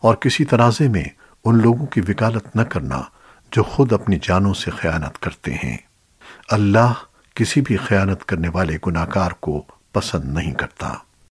اور کسی تنازع میں ان لوگوں کی وکالت نہ کرنا جو خود اپنی جانوں سے خیانت کرتے ہیں۔ اللہ کسی بھی خیانت کرنے والے گناہگار کو پسند نہیں کرتا۔